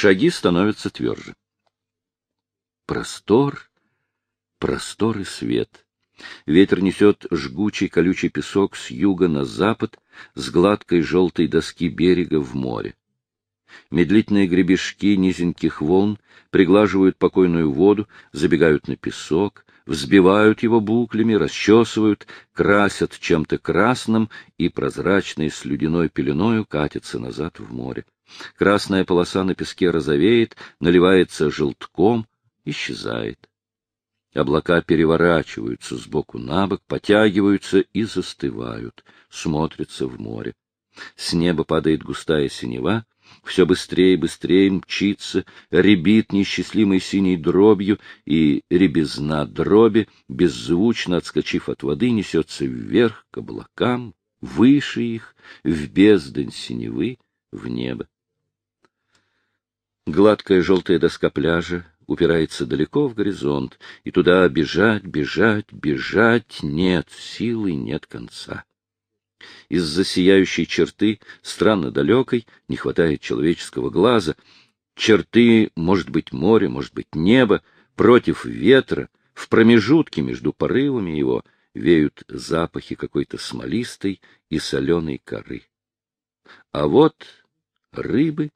Шаги становятся тверже. Простор, простор и свет. Ветер несет жгучий колючий песок с юга на запад, с гладкой желтой доски берега в море. Медлительные гребешки низеньких волн приглаживают покойную воду, забегают на песок, взбивают его буклями, расчесывают, красят чем-то красным и прозрачной слюдяной пеленою катятся назад в море. Красная полоса на песке розовеет, наливается желтком, исчезает. Облака переворачиваются сбоку на бок, потягиваются и застывают, смотрятся в море. С неба падает густая синева, все быстрее и быстрее мчится, ребит несчастливой синей дробью, и ребезна дроби, беззвучно отскочив от воды, несется вверх к облакам, выше их, в бездань синевы, в небо. Гладкая желтая доска пляжа упирается далеко в горизонт, и туда бежать, бежать, бежать нет силы, нет конца. Из-за сияющей черты, странно далекой, не хватает человеческого глаза. Черты, может быть, море, может быть, небо, против ветра, в промежутке между порывами его веют запахи какой-то смолистой и соленой коры. А вот рыбы,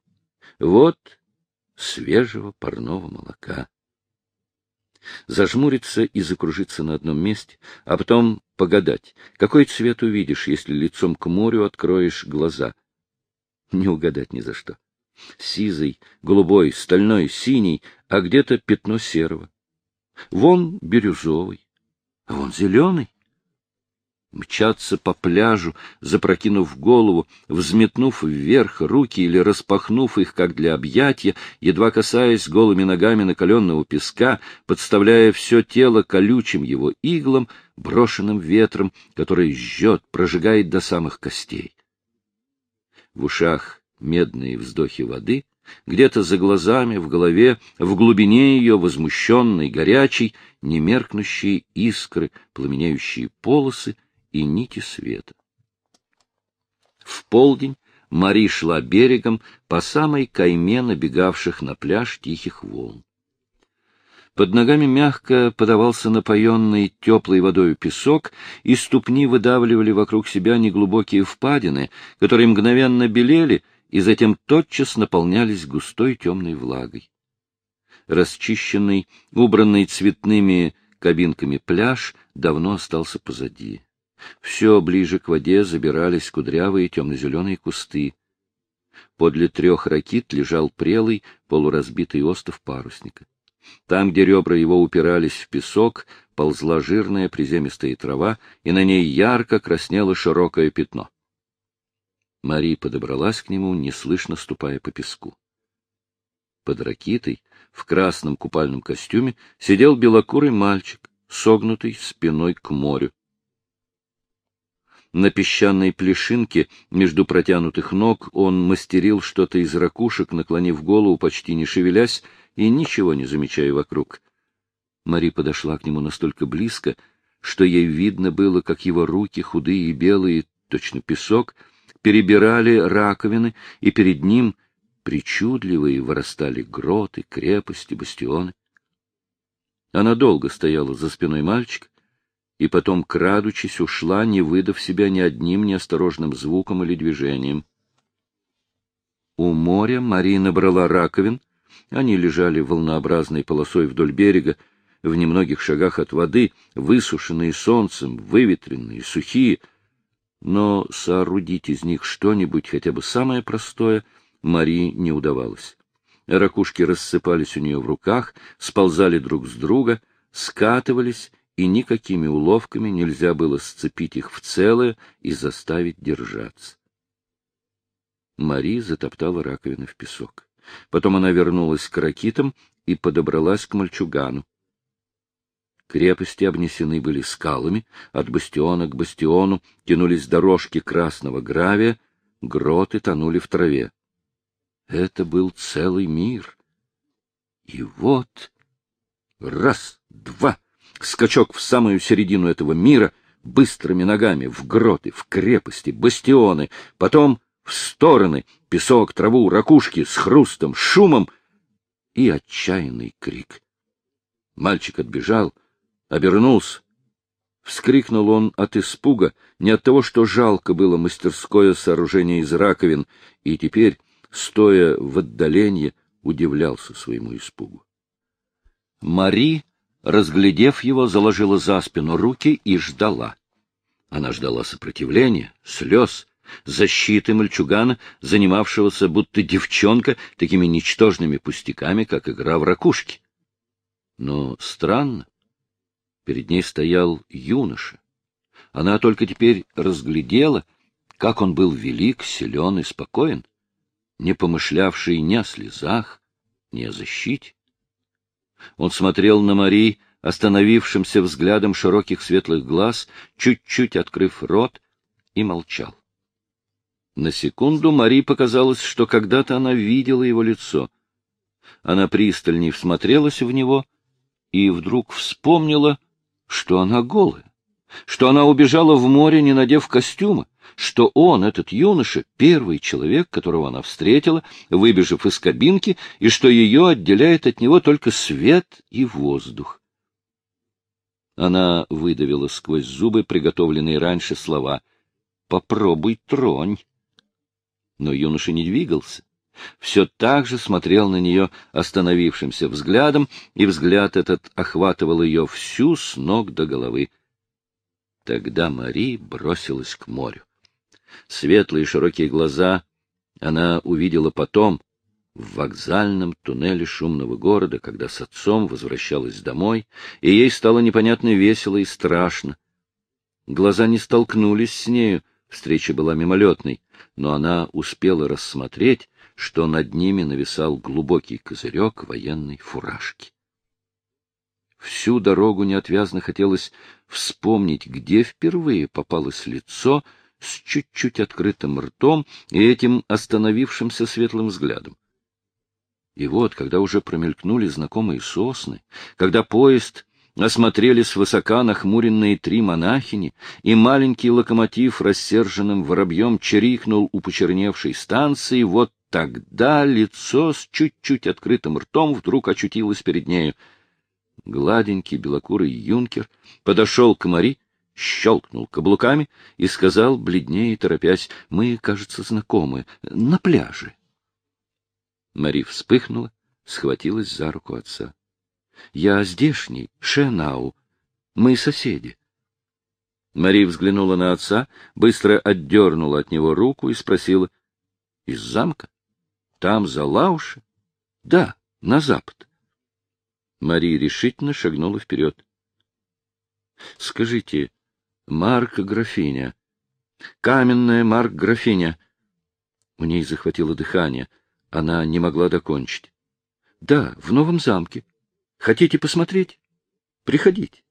вот свежего парного молока зажмуриться и закружиться на одном месте, а потом погадать, какой цвет увидишь, если лицом к морю откроешь глаза. Не угадать ни за что. Сизый, голубой, стальной, синий, а где-то пятно серого. Вон бирюзовый, а вон зеленый мчаться по пляжу, запрокинув голову, взметнув вверх руки или распахнув их, как для объятия, едва касаясь голыми ногами накаленного песка, подставляя все тело колючим его иглам, брошенным ветром, который жжет, прожигает до самых костей. В ушах медные вздохи воды, где-то за глазами, в голове, в глубине ее, возмущенной, горячей, немеркнущие искры, пламенеющие полосы, и нити света. В полдень Мари шла берегом по самой кайме набегавших на пляж тихих волн. Под ногами мягко подавался напоенный теплой водой песок, и ступни выдавливали вокруг себя неглубокие впадины, которые мгновенно белели и затем тотчас наполнялись густой темной влагой. Расчищенный, убранный цветными кабинками пляж давно остался позади. Все ближе к воде забирались кудрявые темно-зеленые кусты. Подле трех ракит лежал прелый, полуразбитый остов парусника. Там, где ребра его упирались в песок, ползла жирная приземистая трава, и на ней ярко краснело широкое пятно. Мари подобралась к нему, неслышно ступая по песку. Под ракитой, в красном купальном костюме, сидел белокурый мальчик, согнутый спиной к морю на песчаной плешинке между протянутых ног он мастерил что-то из ракушек, наклонив голову, почти не шевелясь, и ничего не замечая вокруг. Мари подошла к нему настолько близко, что ей видно было, как его руки, худые и белые, точно песок, перебирали раковины, и перед ним причудливые вырастали гроты, крепости, бастионы. Она долго стояла за спиной мальчика, и потом, крадучись, ушла, не выдав себя ни одним неосторожным звуком или движением. У моря Марина брала раковин, они лежали волнообразной полосой вдоль берега, в немногих шагах от воды, высушенные солнцем, выветренные, сухие, но соорудить из них что-нибудь, хотя бы самое простое, Марии не удавалось. Ракушки рассыпались у нее в руках, сползали друг с друга, скатывались и никакими уловками нельзя было сцепить их в целое и заставить держаться. Мари затоптала раковины в песок. Потом она вернулась к ракитам и подобралась к мальчугану. Крепости обнесены были скалами, от бастиона к бастиону тянулись дорожки красного гравия, гроты тонули в траве. Это был целый мир. И вот... Раз, два, скачок в самую середину этого мира, быстрыми ногами, в гроты, в крепости, бастионы, потом В стороны песок, траву, ракушки с хрустом, шумом и отчаянный крик. Мальчик отбежал, обернулся. Вскрикнул он от испуга, не от того, что жалко было мастерское сооружение из раковин, и теперь, стоя в отдалении, удивлялся своему испугу. Мари, разглядев его, заложила за спину руки и ждала. Она ждала сопротивления, слез, защиты мальчугана, занимавшегося будто девчонка такими ничтожными пустяками, как игра в ракушки. Но странно, перед ней стоял юноша. Она только теперь разглядела, как он был велик, силен и спокоен, не помышлявший ни о слезах, ни о защите. Он смотрел на Мари остановившимся взглядом широких светлых глаз, чуть-чуть открыв рот, и молчал. На секунду Мари показалось, что когда-то она видела его лицо. Она пристальней всмотрелась в него и вдруг вспомнила, что она голая, что она убежала в море, не надев костюма, что он, этот юноша, первый человек, которого она встретила, выбежав из кабинки, и что ее отделяет от него только свет и воздух. Она выдавила сквозь зубы приготовленные раньше слова «Попробуй тронь». Но юноша не двигался. Все так же смотрел на нее остановившимся взглядом, и взгляд этот охватывал ее всю с ног до головы. Тогда Мари бросилась к морю. Светлые широкие глаза она увидела потом, в вокзальном туннеле шумного города, когда с отцом возвращалась домой, и ей стало непонятно весело и страшно. Глаза не столкнулись с нею, встреча была мимолетной, но она успела рассмотреть, что над ними нависал глубокий козырек военной фуражки. Всю дорогу неотвязно хотелось вспомнить, где впервые попалось лицо с чуть-чуть открытым ртом и этим остановившимся светлым взглядом. И вот, когда уже промелькнули знакомые сосны, когда поезд осмотрели свысока нахмуренные три монахини, и маленький локомотив рассерженным воробьем чирикнул у почерневшей станции, вот тогда лицо с чуть-чуть открытым ртом вдруг очутилось перед нею. Гладенький белокурый юнкер подошел к Мари, щелкнул каблуками и сказал, бледнее торопясь, «Мы, кажется, знакомы, на пляже». Мари вспыхнула, схватилась за руку отца. — Я здешний, Шенау. Мы соседи. Мари взглянула на отца, быстро отдернула от него руку и спросила. — Из замка? Там, за Лауши? — Да, на запад. Мари решительно шагнула вперед. — Скажите, Марк графиня, каменная Марк графиня. У ней захватило дыхание — она не могла докончить. — Да, в новом замке. Хотите посмотреть? Приходите.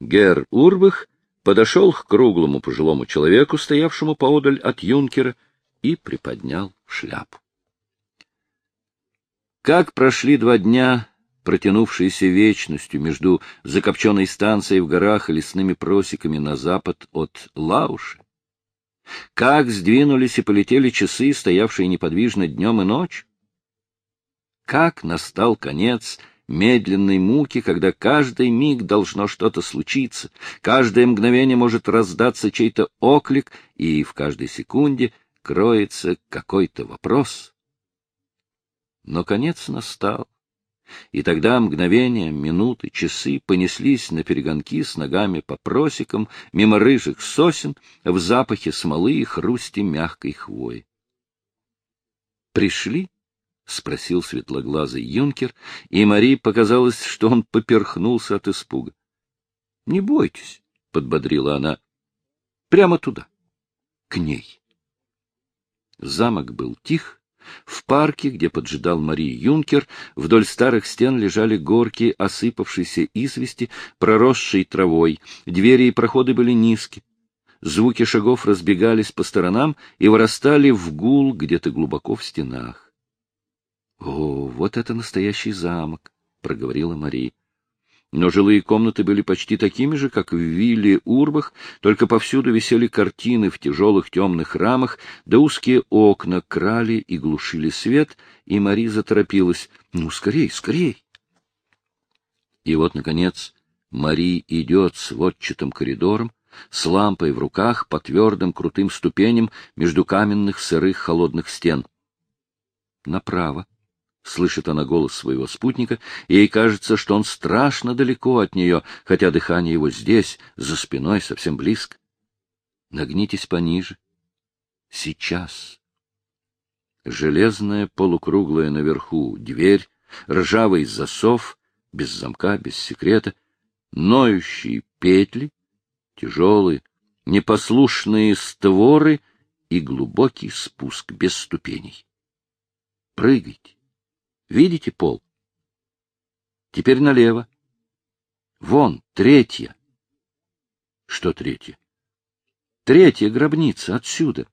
Гер Урбах подошел к круглому пожилому человеку, стоявшему поодаль от юнкера, и приподнял шляпу. Как прошли два дня, протянувшиеся вечностью между закопченной станцией в горах и лесными просеками на запад от Лауши, как сдвинулись и полетели часы, стоявшие неподвижно днем и ночь? Как настал конец медленной муки, когда каждый миг должно что-то случиться, каждое мгновение может раздаться чей-то оклик, и в каждой секунде кроется какой-то вопрос. Но конец настал. И тогда мгновения, минуты, часы понеслись на перегонки с ногами по просекам, мимо рыжих сосен, в запахе смолы и хрусти мягкой хвои. «Пришли?» — спросил светлоглазый юнкер, и Мари показалось, что он поперхнулся от испуга. — Не бойтесь, — подбодрила она, — прямо туда, к ней. Замок был тих, в парке, где поджидал Марии Юнкер, вдоль старых стен лежали горки осыпавшейся извести, проросшей травой, двери и проходы были низкие. Звуки шагов разбегались по сторонам и вырастали в гул где-то глубоко в стенах. — О, вот это настоящий замок! — проговорила Мария. Но жилые комнаты были почти такими же, как в вилле Урбах, только повсюду висели картины в тяжелых темных рамах, да узкие окна крали и глушили свет, и Мари заторопилась. — Ну, скорей, скорей! И вот, наконец, Мари идет сводчатым коридором, с лампой в руках по твердым крутым ступеням между каменных сырых холодных стен. Направо Слышит она голос своего спутника, и ей кажется, что он страшно далеко от нее, хотя дыхание его здесь, за спиной, совсем близко. Нагнитесь пониже. Сейчас. Железная полукруглая наверху дверь, ржавый засов, без замка, без секрета, ноющие петли, тяжелые, непослушные створы и глубокий спуск без ступеней. Прыгайте, Видите пол? Теперь налево. Вон, третья. Что третья? Третья гробница отсюда.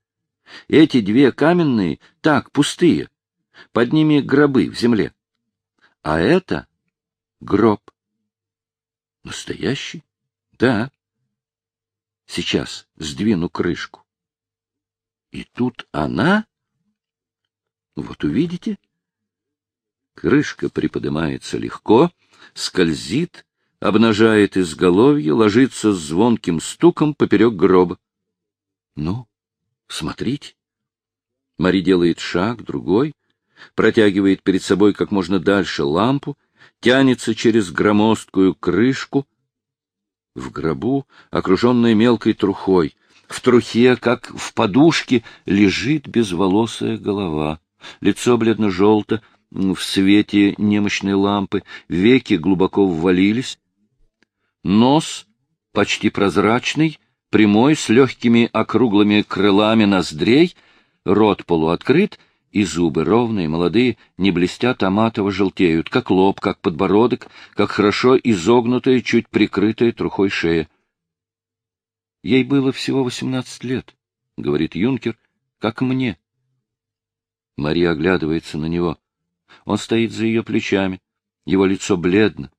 Эти две каменные, так, пустые. Под ними гробы в земле. А это гроб. Настоящий? Да. Сейчас сдвину крышку. И тут она... Вот увидите, Крышка приподнимается легко, скользит, обнажает изголовье, ложится с звонким стуком поперек гроба. Ну, смотрите. Мари делает шаг, другой, протягивает перед собой как можно дальше лампу, тянется через громоздкую крышку. В гробу, окруженная мелкой трухой, в трухе, как в подушке, лежит безволосая голова. Лицо бледно-желто, в свете немощной лампы, веки глубоко ввалились, нос почти прозрачный, прямой, с легкими округлыми крылами ноздрей, рот полуоткрыт, и зубы ровные, молодые, не блестят, а матово желтеют, как лоб, как подбородок, как хорошо изогнутая, чуть прикрытая трухой шея. Ей было всего восемнадцать лет, — говорит юнкер, — как мне. Мария оглядывается на него. Он стоит за ее плечами. Его лицо бледно,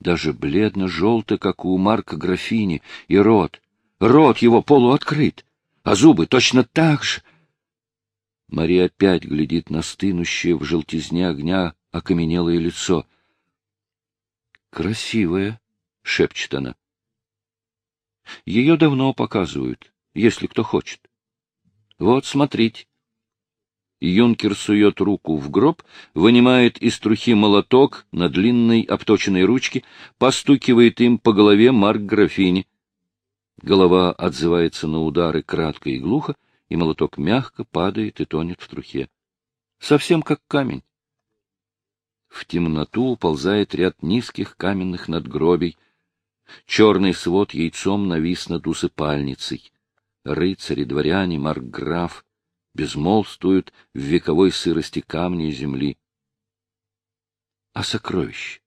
даже бледно-желто, как у Марка графини, и рот. Рот его полуоткрыт, а зубы точно так же. Мария опять глядит на стынущее в желтизне огня окаменелое лицо. «Красивая», — шепчет она. Ее давно показывают, если кто хочет. Вот, смотрите. Юнкер сует руку в гроб, вынимает из трухи молоток на длинной обточенной ручке, постукивает им по голове Марк графини. Голова отзывается на удары кратко и глухо, и молоток мягко падает и тонет в трухе. Совсем как камень. В темноту уползает ряд низких каменных надгробий. Черный свод яйцом навис над усыпальницей. Рыцари, дворяне, маркграф безмолвствуют в вековой сырости камня и земли. — А сокровища?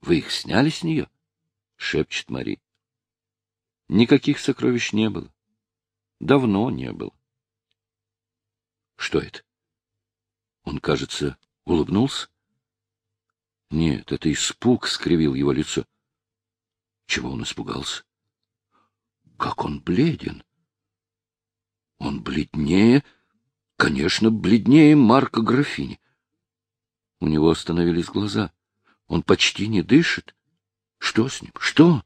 Вы их сняли с нее? — шепчет Мари. Никаких сокровищ не было. Давно не было. Что это? Он, кажется, улыбнулся. Нет, это испуг скривил его лицо. Чего он испугался? Как он бледен! Он бледнее, Конечно, бледнее Марка графини. У него остановились глаза. Он почти не дышит. Что с ним? Что?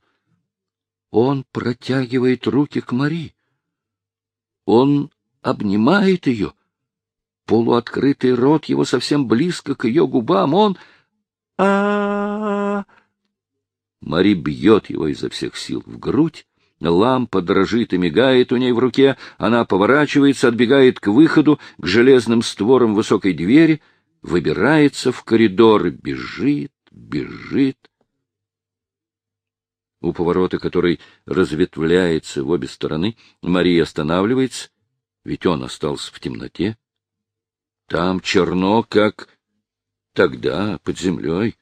Он протягивает руки к Мари. Он обнимает ее. Полуоткрытый рот его совсем близко к ее губам. Он... а, -а, Мари бьет его изо всех сил в грудь, Лампа дрожит и мигает у ней в руке, она поворачивается, отбегает к выходу, к железным створам высокой двери, выбирается в коридор, бежит, бежит. У поворота, который разветвляется в обе стороны, Мария останавливается, ведь он остался в темноте. Там черно, как тогда, под землей.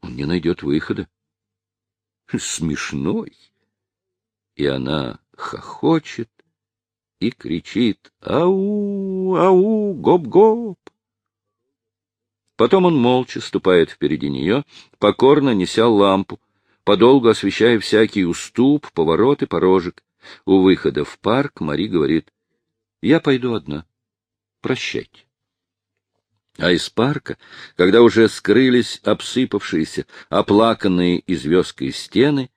Он не найдет выхода. Смешной и она хохочет и кричит «Ау! Ау! Гоп-гоп!». Потом он молча ступает впереди нее, покорно неся лампу. подолгу освещая всякий уступ, поворот и порожек. У выхода в парк Мари говорит, «Я пойду одна. Прощайте». А из парка, когда уже скрылись обсыпавшиеся, оплаканные известкой стены,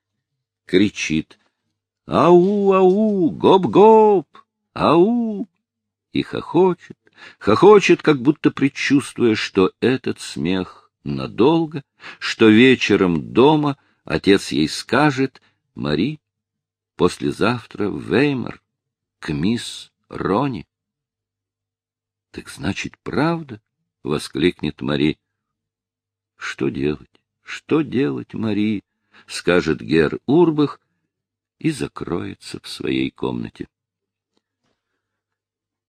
кричит «Ау, ау, гоп-гоп, ау!» и хохочет, хохочет, как будто предчувствуя, что этот смех надолго, что вечером дома отец ей скажет «Мари, послезавтра в Веймар, к мисс Рони». Так значит, правда? — воскликнет Мари. — Что делать? Что делать, Мари? — скажет Гер Урбах и закроется в своей комнате.